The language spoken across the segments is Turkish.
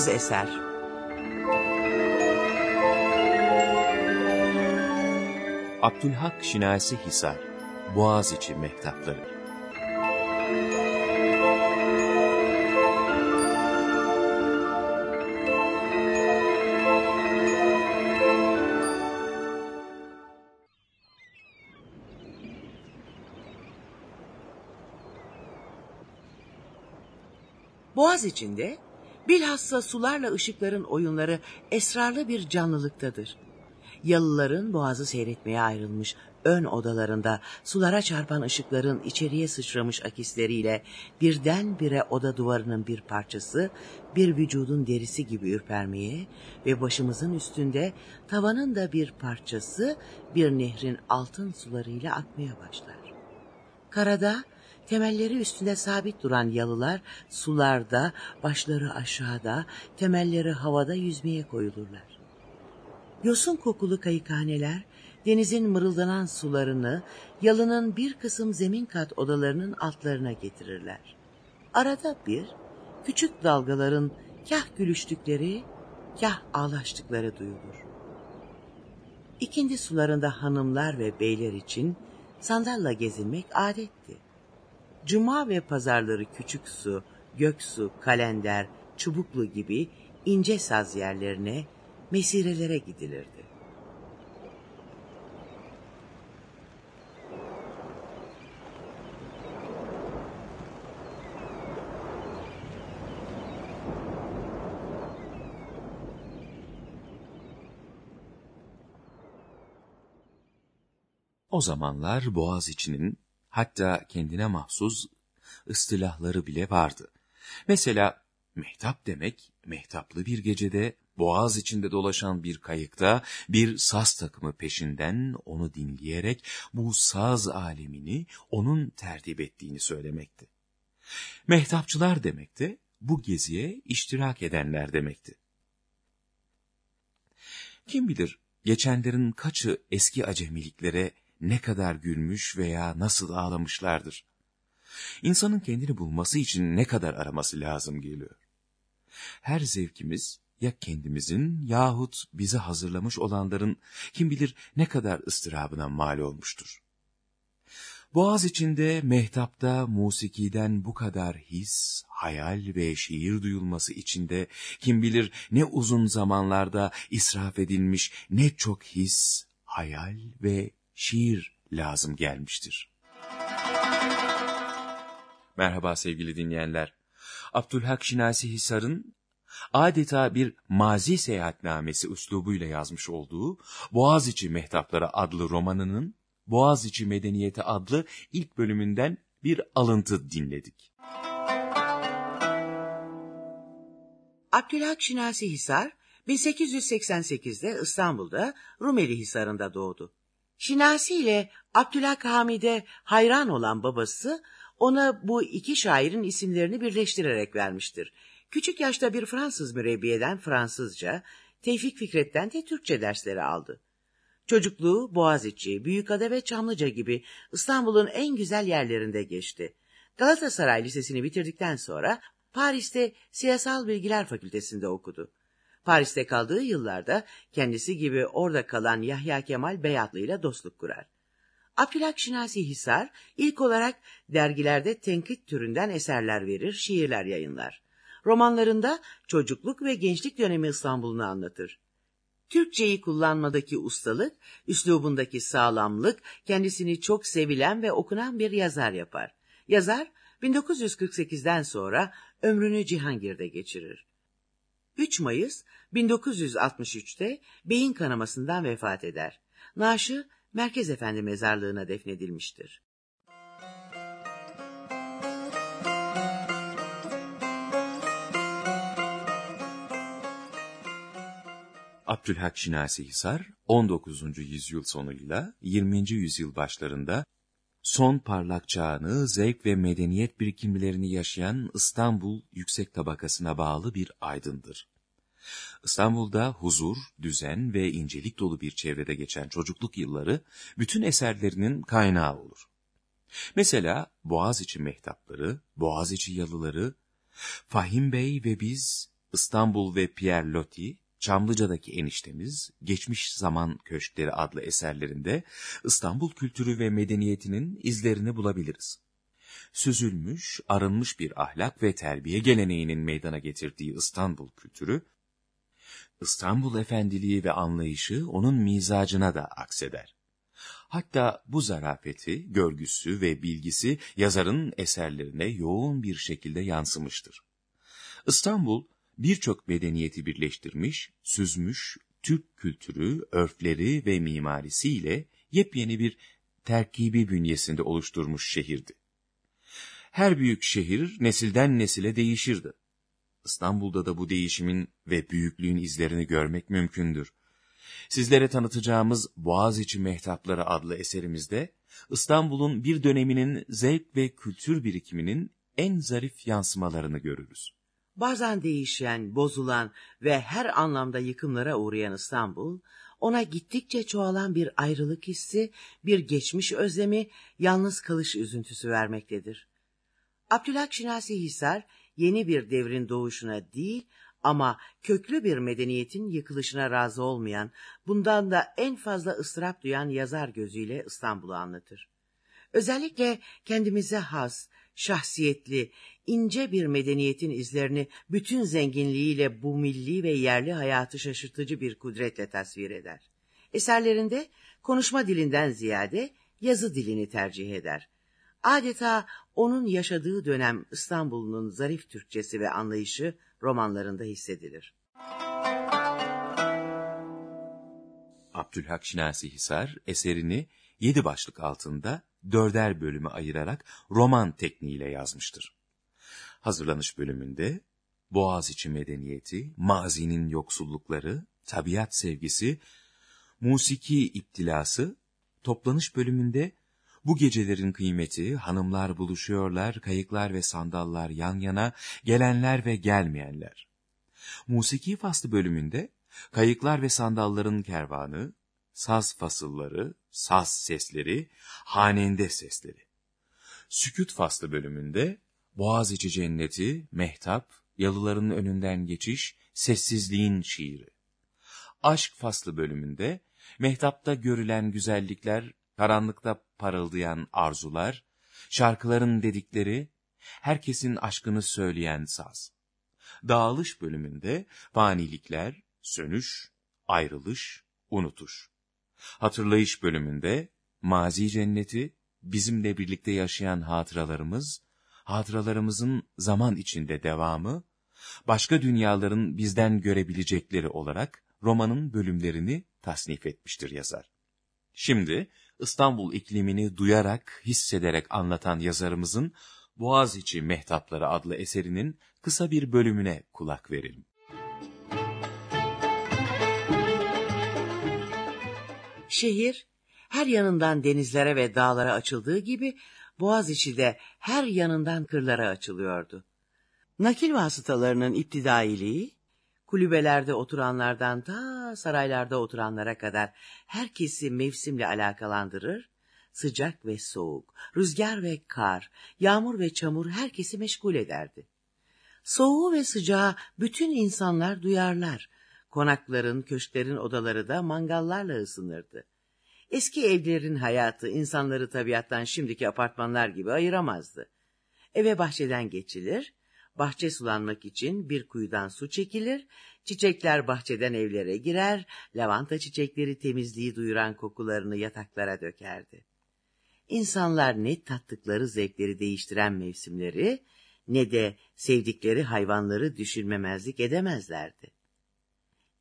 Sessiz Eser. Abdülhak Şinasi Hisar Boğaziçi Mehtapları Boğaz içinde bilhassa sularla ışıkların oyunları esrarlı bir canlılıktadır. Yalıların boğazı seyretmeye ayrılmış ön odalarında sulara çarpan ışıkların içeriye sıçramış akisleriyle birdenbire oda duvarının bir parçası bir vücudun derisi gibi ürpermeye ve başımızın üstünde tavanın da bir parçası bir nehrin altın sularıyla akmaya başlar. Karada temelleri üstünde sabit duran yalılar sularda, başları aşağıda, temelleri havada yüzmeye koyulurlar. Yosun kokulu kayıkhaneler denizin mırıldanan sularını yalının bir kısım zemin kat odalarının altlarına getirirler. Arada bir küçük dalgaların kah gülüştükleri, kah ağlaştıkları duyulur. İkindi sularında hanımlar ve beyler için sandalla gezinmek adetti. Cuma ve pazarları küçük su, göksu, kalender, çubuklu gibi ince saz yerlerine, mesirelere gidilirdi. O zamanlar Boğaz içinin hatta kendine mahsus ıstılahları bile vardı. Mesela mehtap demek, mehtaplı bir gecede boğaz içinde dolaşan bir kayıkta bir saz takımı peşinden onu dinleyerek bu saz alemini onun tertip ettiğini söylemekti. Mehtapçılar demek de bu geziye iştirak edenler demekti. Kim bilir geçenlerin kaçı eski acemiliklere ne kadar gülmüş veya nasıl ağlamışlardır. İnsanın kendini bulması için ne kadar araması lazım geliyor. Her zevkimiz ya kendimizin yahut bize hazırlamış olanların kim bilir ne kadar ıstırabına mal olmuştur. Boğaz içinde, mehtapta, musikiden bu kadar his, hayal ve şiir duyulması içinde kim bilir ne uzun zamanlarda israf edilmiş ne çok his, hayal ve şiir lazım gelmiştir. Merhaba sevgili dinleyenler. Abdülhak Şinasi Hisar'ın adeta bir mazi seyahatnamesi üslubuyla yazmış olduğu Boğaziçi Mehtapları adlı romanının Boğaziçi Medeniyeti adlı ilk bölümünden bir alıntı dinledik. Abdülhak Şinasi Hisar 1888'de İstanbul'da Rumeli Hisarı'nda doğdu. Şinasi ile Abdülhak Hamid'e hayran olan babası ona bu iki şairin isimlerini birleştirerek vermiştir. Küçük yaşta bir Fransız mürebbiyeden Fransızca, Tevfik Fikret'ten de Türkçe dersleri aldı. Çocukluğu Boğaziçi, Büyükada ve Çamlıca gibi İstanbul'un en güzel yerlerinde geçti. Galatasaray Lisesi'ni bitirdikten sonra Paris'te Siyasal Bilgiler Fakültesinde okudu. Paris'te kaldığı yıllarda kendisi gibi orada kalan Yahya Kemal Beyatlı ile dostluk kurar. Abdülhak Şinasi Hisar ilk olarak dergilerde tenkit türünden eserler verir, şiirler yayınlar. Romanlarında çocukluk ve gençlik dönemi İstanbul'unu anlatır. Türkçeyi kullanmadaki ustalık, üslubundaki sağlamlık kendisini çok sevilen ve okunan bir yazar yapar. Yazar 1948'den sonra ömrünü Cihangir'de geçirir. 3 Mayıs 1963'te beyin kanamasından vefat eder. Naaşı Merkez Efendi mezarlığına defnedilmiştir. Abdülhak Şinasi Hisar, 19. yüzyıl sonuyla 20. yüzyıl başlarında son parlak çağını zevk ve medeniyet birikimlerini yaşayan İstanbul yüksek tabakasına bağlı bir aydındır. İstanbul'da huzur, düzen ve incelik dolu bir çevrede geçen çocukluk yılları bütün eserlerinin kaynağı olur. Mesela Boğaziçi mehtapları, Boğaziçi yalıları, Fahim Bey ve biz İstanbul ve Pierre Loti, Çamlıca'daki eniştemiz, Geçmiş Zaman Köşkleri adlı eserlerinde İstanbul kültürü ve medeniyetinin izlerini bulabiliriz. Süzülmüş, arınmış bir ahlak ve terbiye geleneğinin meydana getirdiği İstanbul kültürü, İstanbul efendiliği ve anlayışı onun mizacına da akseder. Hatta bu zarafeti, görgüsü ve bilgisi yazarın eserlerine yoğun bir şekilde yansımıştır. İstanbul, birçok medeniyeti birleştirmiş, süzmüş, Türk kültürü, örfleri ve mimarisiyle yepyeni bir terkibi bünyesinde oluşturmuş şehirdi. Her büyük şehir nesilden nesile değişirdi. İstanbul'da da bu değişimin ve büyüklüğün izlerini görmek mümkündür. Sizlere tanıtacağımız Boğaziçi Mehtapları adlı eserimizde İstanbul'un bir döneminin zevk ve kültür birikiminin en zarif yansımalarını görürüz. Bazen değişen, bozulan ve her anlamda yıkımlara uğrayan İstanbul, ona gittikçe çoğalan bir ayrılık hissi, bir geçmiş özlemi, yalnız kalış üzüntüsü vermektedir. Abdülhak Şinasi Hisar, yeni bir devrin doğuşuna değil ama köklü bir medeniyetin yıkılışına razı olmayan, bundan da en fazla ıstırap duyan yazar gözüyle İstanbul'u anlatır. Özellikle kendimize has, şahsiyetli, ince bir medeniyetin izlerini bütün zenginliğiyle bu milli ve yerli hayatı şaşırtıcı bir kudretle tasvir eder. Eserlerinde konuşma dilinden ziyade yazı dilini tercih eder. Adeta onun yaşadığı dönem İstanbul'un zarif Türkçesi ve anlayışı romanlarında hissedilir. Abdülhak Şinasi Hisar eserini yedi başlık altında dörder bölüme ayırarak roman tekniğiyle yazmıştır. Hazırlanış bölümünde Boğaziçi medeniyeti, mazinin yoksullukları, tabiat sevgisi, musiki iptilası, toplanış bölümünde bu gecelerin kıymeti, hanımlar buluşuyorlar, kayıklar ve sandallar yan yana, gelenler ve gelmeyenler. Musiki faslı bölümünde kayıklar ve sandalların kervanı, saz fasılları, saz sesleri, hanende sesleri. Sükut faslı bölümünde Boğaziçi cenneti, mehtap, yalıların önünden geçiş, sessizliğin şiiri. Aşk faslı bölümünde mehtapta görülen güzellikler, karanlıkta parıldayan arzular, şarkıların dedikleri, herkesin aşkını söyleyen saz. Dağılış bölümünde fanilikler, sönüş, ayrılış, unutuş. Hatırlayış bölümünde mazi cenneti, bizimle birlikte yaşayan hatıralarımız, hatıralarımızın zaman içinde devamı, başka dünyaların bizden görebilecekleri olarak romanın bölümlerini tasnif etmiştir yazar. Şimdi İstanbul iklimini duyarak, hissederek anlatan yazarımızın Boğaziçi Mehtapları adlı eserinin kısa bir bölümüne kulak verelim. Şehir, her yanından denizlere ve dağlara açıldığı gibi Boğaziçi de her yanından kırlara açılıyordu. Nakil vasıtalarının iptidailiği, kulübelerde oturanlardan ta saraylarda oturanlara kadar herkesi mevsimle alakalandırır, sıcak ve soğuk, rüzgar ve kar, yağmur ve çamur herkesi meşgul ederdi. Soğuğu ve sıcağı bütün insanlar duyarlar, konakların, köşklerin odaları da mangallarla ısınırdı. Eski evlerin hayatı insanları tabiattan şimdiki apartmanlar gibi ayıramazdı. Eve bahçeden geçilir, bahçe sulanmak için bir kuyudan su çekilir, çiçekler bahçeden evlere girer, lavanta çiçekleri temizliği duyuran kokularını yataklara dökerdi. İnsanlar ne tattıkları zevkleri değiştiren mevsimleri, ne de sevdikleri hayvanları düşünmemezlik edemezlerdi.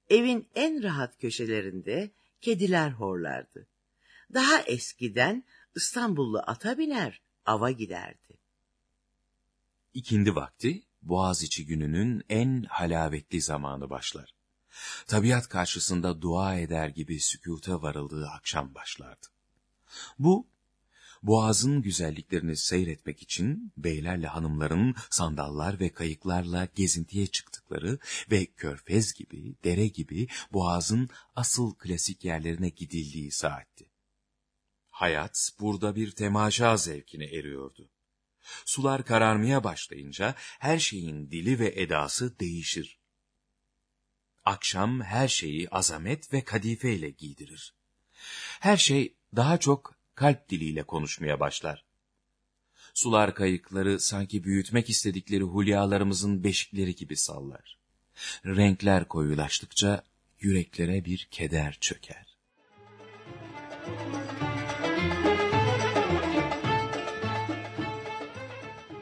Evin en rahat köşelerinde kediler horlardı. Daha eskiden İstanbullu ata biner, ava giderdi. İkindi vakti Boğaziçi gününün en halavetli zamanı başlar. Tabiat karşısında dua eder gibi sükuta varıldığı akşam başlardı. Bu, boğazın güzelliklerini seyretmek için beylerle hanımların sandallar ve kayıklarla gezintiye çıktıkları ve körfez gibi, dere gibi boğazın asıl klasik yerlerine gidildiği saatti. Hayat burada bir temaşa zevkine eriyordu. Sular kararmaya başlayınca her şeyin dili ve edası değişir. akşam her şeyi azamet ve kadife ile giydirir. Her şey daha çok kalp diliyle konuşmaya başlar. Sular kayıkları sanki büyütmek istedikleri hulyalarımızın beşikleri gibi sallar. Renkler koyulaştıkça yüreklere bir keder çöker.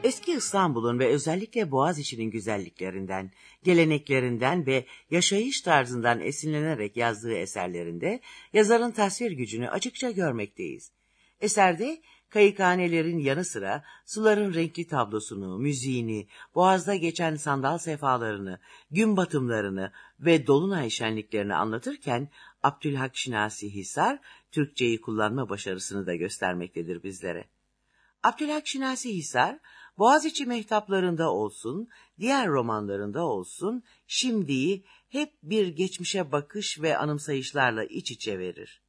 Eski İstanbul'un ve özellikle Boğaziçi'nin güzelliklerinden, geleneklerinden ve yaşayış tarzından esinlenerek yazdığı eserlerinde yazarın tasvir gücünü açıkça görmekteyiz. Eserde kayıkhanelerin yanı sıra suların renkli tablosunu, müziğini, boğazda geçen sandal sefalarını, gün batımlarını ve dolunay şenliklerini anlatırken Abdülhak Şinasi Hisar, Türkçeyi kullanma başarısını da göstermektedir bizlere. Abdülhak Şinasi Hisar, Boğaziçi mehtaplarında olsun, diğer romanlarında olsun, şimdiyi hep bir geçmişe bakış ve anımsayışlarla iç içe verir.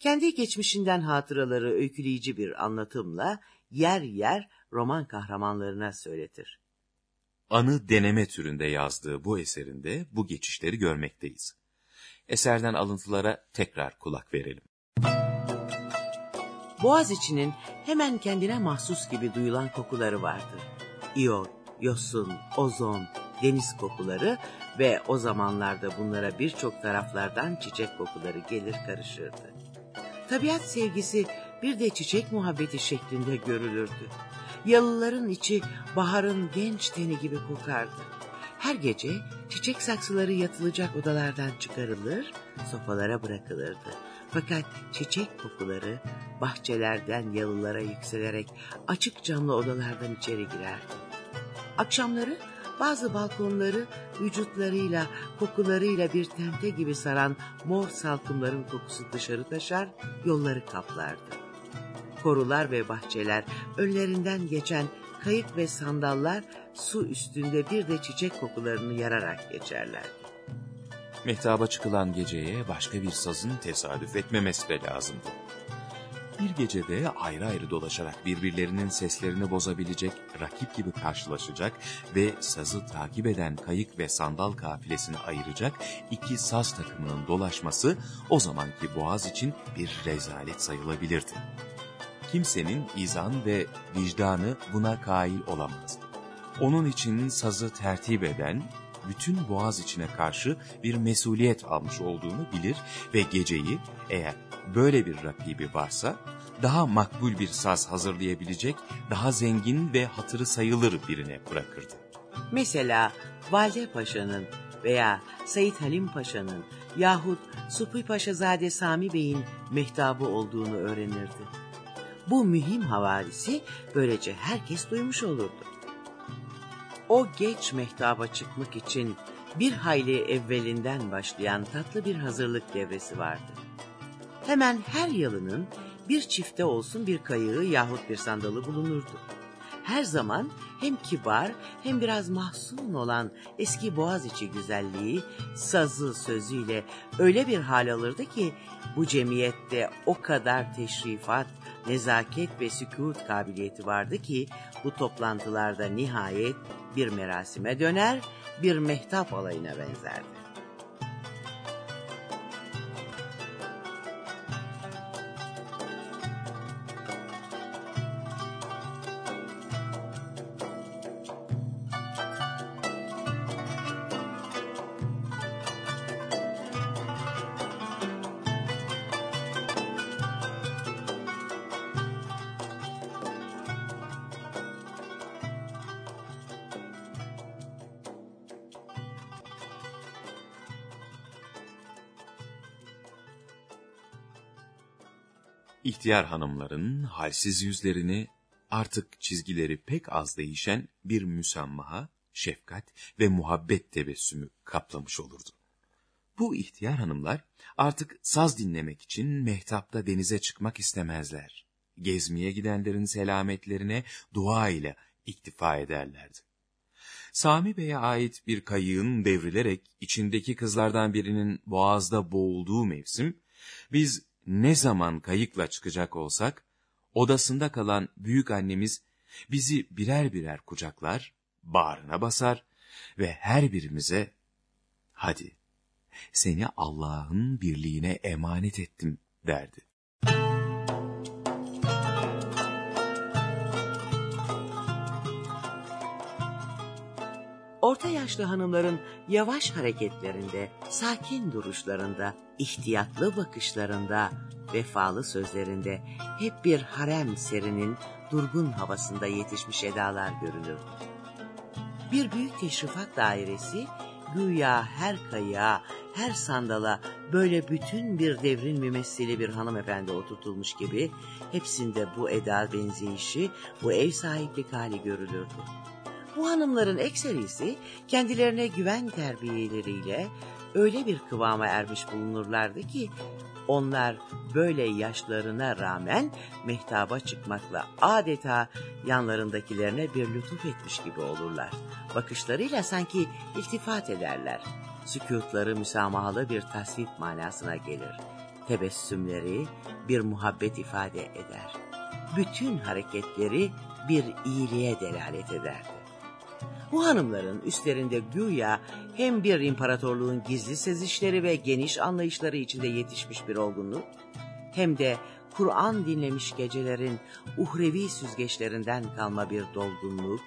Kendi geçmişinden hatıraları öyküleyici bir anlatımla yer yer roman kahramanlarına söyletir. Anı deneme türünde yazdığı bu eserinde bu geçişleri görmekteyiz. Eserden alıntılara tekrar kulak verelim. Boğaz içinin hemen kendine mahsus gibi duyulan kokuları vardır. İyot, yosun, ozon, deniz kokuları ve o zamanlarda bunlara birçok taraflardan çiçek kokuları gelir karışırdı. Tabiat sevgisi bir de çiçek muhabbeti şeklinde görülürdü. Yalıların içi baharın genç teni gibi kokardı. Her gece çiçek saksıları yatılacak odalardan çıkarılır, sofalara bırakılırdı. Fakat çiçek kokuları bahçelerden yalılara yükselerek açık camlı odalardan içeri girerdi. Akşamları bazı balkonları vücutlarıyla, kokularıyla bir tente gibi saran mor salkımların kokusu dışarı taşar, yolları kaplardı. Korular ve bahçeler, önlerinden geçen kayık ve sandallar su üstünde bir de çiçek kokularını yararak geçerlerdi. Mehtaba çıkılan geceye başka bir sazın tesadüf etmemesi de lazımdı. Bir gecede ayrı ayrı dolaşarak birbirlerinin seslerini bozabilecek, rakip gibi karşılaşacak ve sazı takip eden kayık ve sandal kafilesini ayıracak iki saz takımının dolaşması o zamanki boğaz için bir rezalet sayılabilirdi. Kimsenin izan ve vicdanı buna kail olamaz. Onun için sazı tertip eden, bütün boğaz içine karşı bir mesuliyet almış olduğunu bilir ve geceyi eğer böyle bir rakibi varsa daha makbul bir saz hazırlayabilecek daha zengin ve hatırı sayılır birine bırakırdı. Mesela Valide Paşa'nın veya Sayit Halim Paşa'nın yahut Supi Paşazade Sami Bey'in mehtabı olduğunu öğrenirdi. Bu mühim havalisi böylece herkes duymuş olurdu. O geç mehtaba çıkmak için bir hayli evvelinden başlayan tatlı bir hazırlık devresi vardı. Hemen her yalının bir çifte olsun bir kayığı yahut bir sandalı bulunurdu. Her zaman hem kibar hem biraz mahzun olan eski Boğaziçi güzelliği sazı sözüyle öyle bir hal alırdı ki bu cemiyette o kadar teşrifat, nezaket ve sükut kabiliyeti vardı ki bu toplantılarda nihayet bir merasime döner, bir mehtap alayına benzerdi. İhtiyar hanımların halsiz yüzlerini artık çizgileri pek az değişen bir müsammaha, şefkat ve muhabbet tebessümü kaplamış olurdu. Bu ihtiyar hanımlar artık saz dinlemek için mehtapta denize çıkmak istemezler. Gezmeye gidenlerin selametlerine dua ile iktifa ederlerdi. Sami Bey'e ait bir kayığın devrilerek içindeki kızlardan birinin boğazda boğulduğu mevsim, biz ne zaman kayıkla çıkacak olsak, odasında kalan büyük annemiz bizi birer birer kucaklar, bağrına basar ve her birimize Hadi, seni Allah'ın birliğine emanet ettim derdi. Orta yaşlı hanımların yavaş hareketlerinde, sakin duruşlarında, ihtiyatlı bakışlarında, vefalı sözlerinde hep bir harem serinin durgun havasında yetişmiş edalar görülür. Bir büyük teşrifat dairesi güya her kayığa, her sandala böyle bütün bir devrin mümessili bir hanımefendi oturtulmuş gibi hepsinde bu eda benzeyişi, bu ev sahiplik hali görülürdü. Bu hanımların ekserisi kendilerine güven terbiyeleriyle öyle bir kıvama ermiş bulunurlardı ki onlar böyle yaşlarına rağmen mehtaba çıkmakla adeta yanlarındakilerine bir lütuf etmiş gibi olurlar. Bakışlarıyla sanki iltifat ederler. Sükutları müsamahalı bir tasvip manasına gelir. Tebessümleri bir muhabbet ifade eder. Bütün hareketleri bir iyiliğe delalet ederdi. Bu hanımların üstlerinde güya hem bir imparatorluğun gizli sezişleri ve geniş anlayışları içinde yetişmiş bir olgunluk, hem de Kur'an dinlemiş gecelerin uhrevi süzgeçlerinden kalma bir dolgunluk,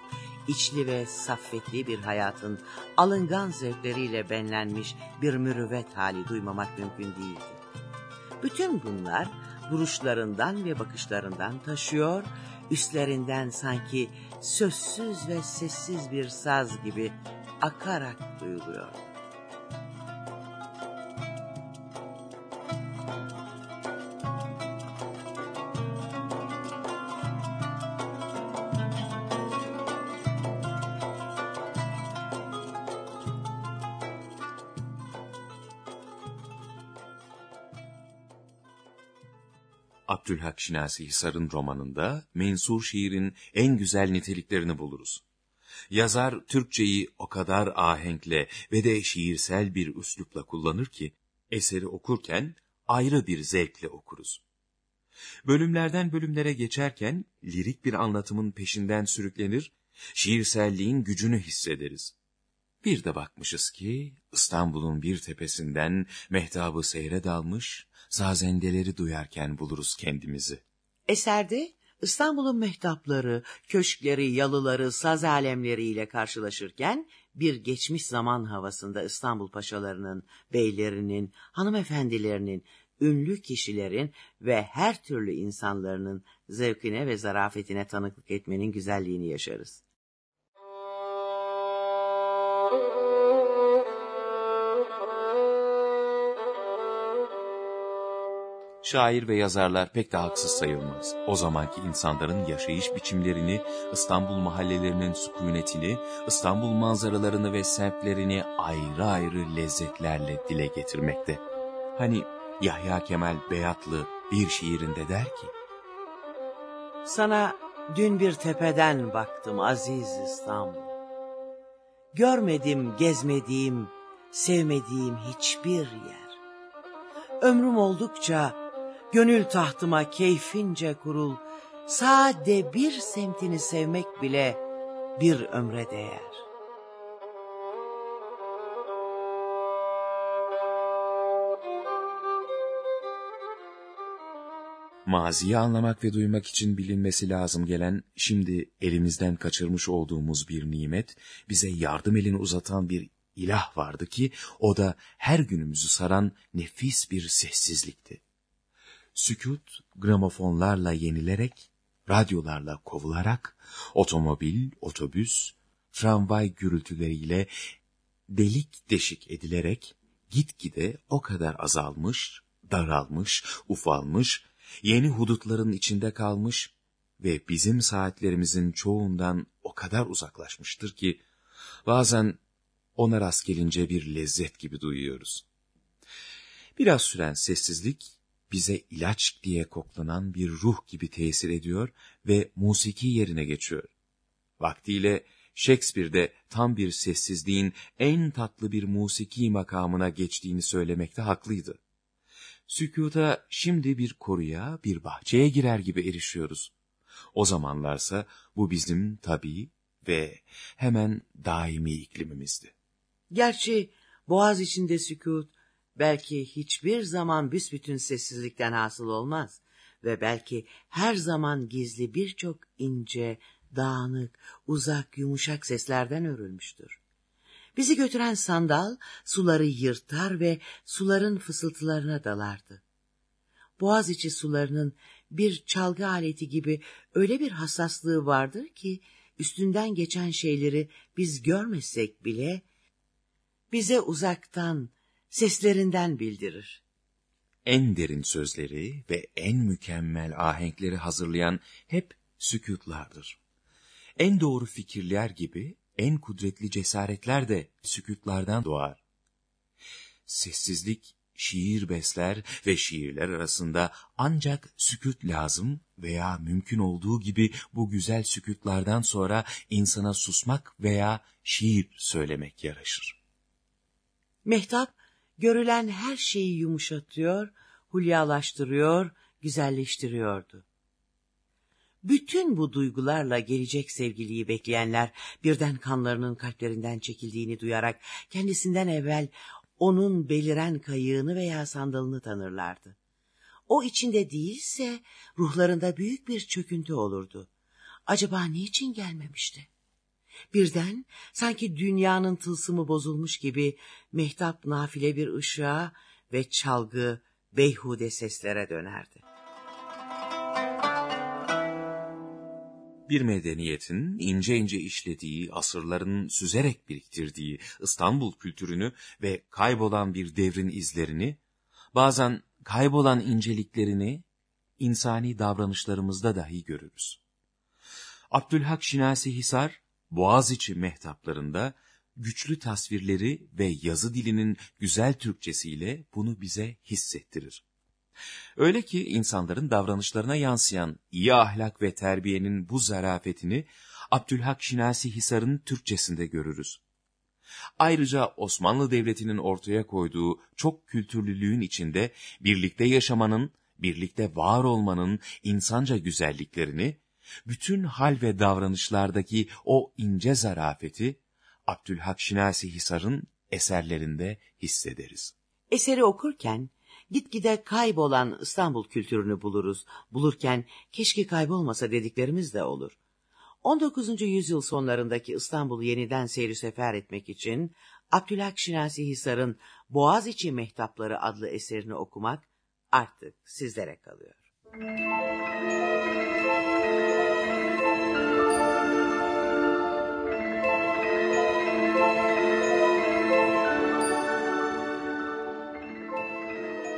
içli ve saffetli bir hayatın alıngan zevkleriyle benlenmiş bir mürüvvet hali duymamak mümkün değildi. Bütün bunlar duruşlarından ve bakışlarından taşıyor üstlerinden sanki sözsüz ve sessiz bir saz gibi akarak duyuluyor. Abdülhak Şinasi Hisar'ın romanında mensur şiirin en güzel niteliklerini buluruz. Yazar Türkçeyi o kadar ahenkle ve de şiirsel bir üslupla kullanır ki, eseri okurken ayrı bir zevkle okuruz. Bölümlerden bölümlere geçerken lirik bir anlatımın peşinden sürüklenir, şiirselliğin gücünü hissederiz. Bir de bakmışız ki İstanbul'un bir tepesinden mehtabı seyre dalmış, sazendeleri duyarken buluruz kendimizi. Eserde İstanbul'un mehtapları, köşkleri, yalıları, saz alemleriyle karşılaşırken bir geçmiş zaman havasında İstanbul paşalarının, beylerinin, hanımefendilerinin, ünlü kişilerin ve her türlü insanların zevkine ve zarafetine tanıklık etmenin güzelliğini yaşarız. Şair ve yazarlar pek de haksız sayılmaz. O zamanki insanların yaşayış biçimlerini, İstanbul mahallelerinin sükunetini, İstanbul manzaralarını ve semtlerini ayrı ayrı lezzetlerle dile getirmekte. Hani Yahya Kemal Beyatlı bir şiirinde der ki, Sana dün bir tepeden baktım aziz İstanbul. Görmedim, gezmediğim, sevmediğim hiçbir yer. Ömrüm oldukça Gönül tahtıma keyfince kurul, sade bir semtini sevmek bile bir ömre değer. Maziyi anlamak ve duymak için bilinmesi lazım gelen, şimdi elimizden kaçırmış olduğumuz bir nimet, bize yardım elini uzatan bir ilah vardı ki, o da her günümüzü saran nefis bir sessizlikti. Sükut gramofonlarla yenilerek, radyolarla kovularak, otomobil, otobüs, tramvay gürültüleriyle delik deşik edilerek gitgide o kadar azalmış, daralmış, ufalmış, yeni hudutların içinde kalmış ve bizim saatlerimizin çoğundan o kadar uzaklaşmıştır ki bazen ona rast gelince bir lezzet gibi duyuyoruz. Biraz süren sessizlik bize ilaç diye koklanan bir ruh gibi tesir ediyor ve musiki yerine geçiyor. Vaktiyle Shakespeare'de tam bir sessizliğin en tatlı bir musiki makamına geçtiğini söylemekte haklıydı. Sükuta şimdi bir koruya, bir bahçeye girer gibi erişiyoruz. O zamanlarsa bu bizim tabii ve hemen daimi iklimimizdi. Gerçi Boğaz içinde sükut belki hiçbir zaman büsbütün sessizlikten hasıl olmaz ve belki her zaman gizli birçok ince, dağınık, uzak, yumuşak seslerden örülmüştür. Bizi götüren sandal suları yırtar ve suların fısıltılarına dalardı. Boğaz içi sularının bir çalgı aleti gibi öyle bir hassaslığı vardır ki üstünden geçen şeyleri biz görmesek bile bize uzaktan seslerinden bildirir. En derin sözleri ve en mükemmel ahenkleri hazırlayan hep sükutlardır. En doğru fikirler gibi en kudretli cesaretler de sükutlardan doğar. Sessizlik şiir besler ve şiirler arasında ancak sükut lazım veya mümkün olduğu gibi bu güzel sükutlardan sonra insana susmak veya şiir söylemek yaraşır. Mehtap, görülen her şeyi yumuşatıyor, hulyalaştırıyor, güzelleştiriyordu. Bütün bu duygularla gelecek sevgiliyi bekleyenler birden kanlarının kalplerinden çekildiğini duyarak kendisinden evvel onun beliren kayığını veya sandalını tanırlardı. O içinde değilse ruhlarında büyük bir çöküntü olurdu. Acaba niçin gelmemişti? Birden sanki dünyanın tılsımı bozulmuş gibi mehtap nafile bir ışığa ve çalgı beyhude seslere dönerdi. bir medeniyetin ince ince işlediği, asırların süzerek biriktirdiği İstanbul kültürünü ve kaybolan bir devrin izlerini, bazen kaybolan inceliklerini insani davranışlarımızda dahi görürüz. Abdülhak Şinasi Hisar, Boğaziçi mehtaplarında güçlü tasvirleri ve yazı dilinin güzel Türkçesiyle bunu bize hissettirir. Öyle ki insanların davranışlarına yansıyan iyi ahlak ve terbiyenin bu zarafetini Abdülhak Şinasi Hisar'ın Türkçesinde görürüz. Ayrıca Osmanlı Devleti'nin ortaya koyduğu çok kültürlülüğün içinde birlikte yaşamanın, birlikte var olmanın insanca güzelliklerini, bütün hal ve davranışlardaki o ince zarafeti Abdülhak Şinasi Hisar'ın eserlerinde hissederiz. Eseri okurken gitgide kaybolan İstanbul kültürünü buluruz. Bulurken keşke kaybolmasa dediklerimiz de olur. 19. yüzyıl sonlarındaki İstanbul'u yeniden seyri sefer etmek için Abdülhak Şinasi Hisar'ın Boğaziçi Mehtapları adlı eserini okumak artık sizlere kalıyor.